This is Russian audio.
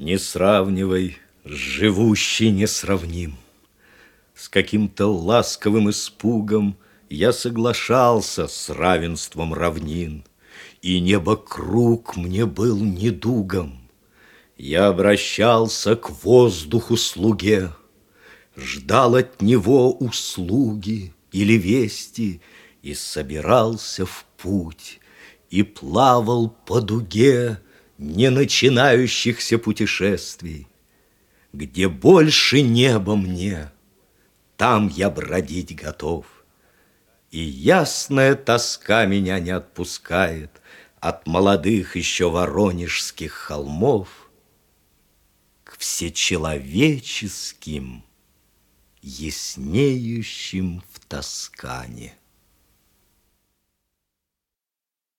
Не сравнивай, живущий несравним. С каким-то ласковым испугом Я соглашался с равенством равнин, И небо круг мне был недугом. Я обращался к воздуху слуге, Ждал от него услуги или вести И собирался в путь, И плавал по дуге Не начинающихся путешествий. Где больше неба мне, Там я бродить готов. И ясная тоска меня не отпускает От молодых еще воронежских холмов К всечеловеческим яснеющим в Тоскане.